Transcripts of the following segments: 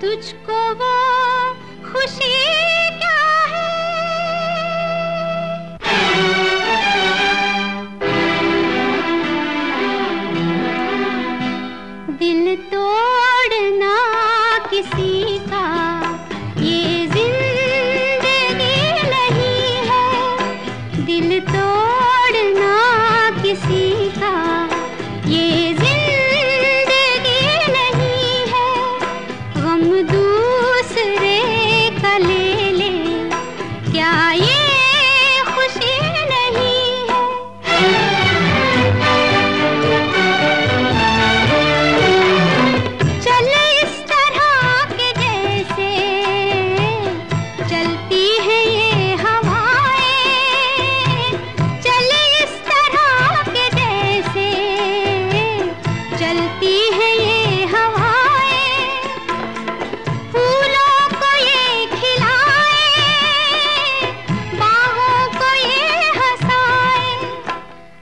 तुझको वो खुशी क्या है? दिल तोड़ना किसी का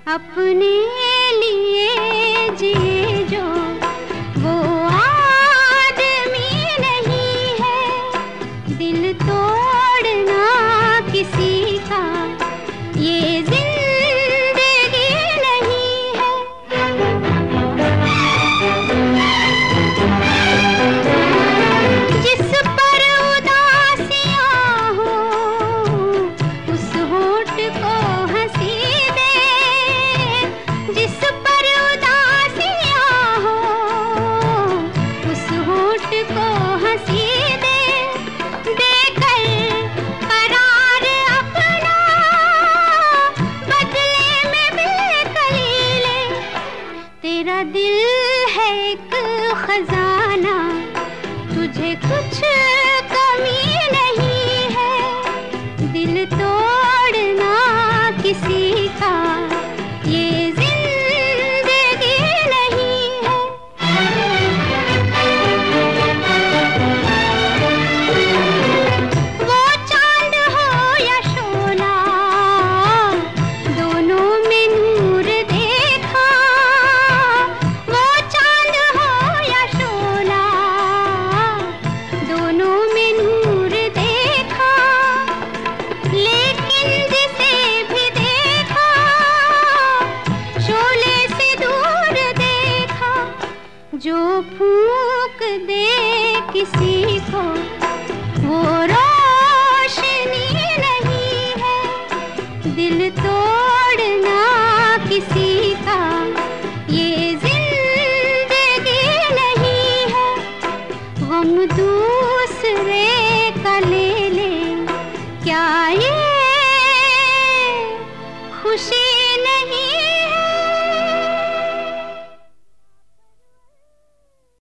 अप तेरा दिल है एक खजाना। तुझे कुछ कमी नहीं है। दिल तोड़ना किसी जो फूक दे किसी को, वो रोशनी नहीं है। दिल तोड़ना किसी का, ये ज़िंदगी नहीं है। गम दूसरे का ले ले, क्या ये